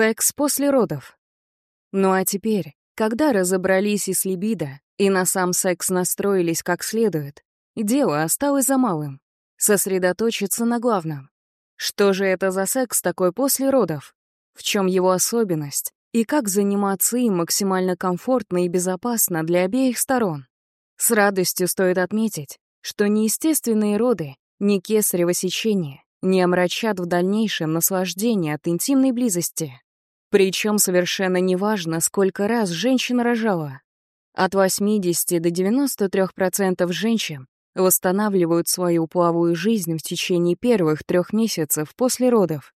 Секс после родов. Ну а теперь, когда разобрались и с либидо, и на сам секс настроились как следует, дело осталось за малым — сосредоточиться на главном. Что же это за секс такой после родов? В чем его особенность? И как заниматься им максимально комфортно и безопасно для обеих сторон? С радостью стоит отметить, что неестественные роды, ни кесарево сечение не омрачат в дальнейшем наслаждение от интимной близости. Причем совершенно неважно, сколько раз женщина рожала. От 80 до 93% женщин восстанавливают свою половую жизнь в течение первых трех месяцев после родов.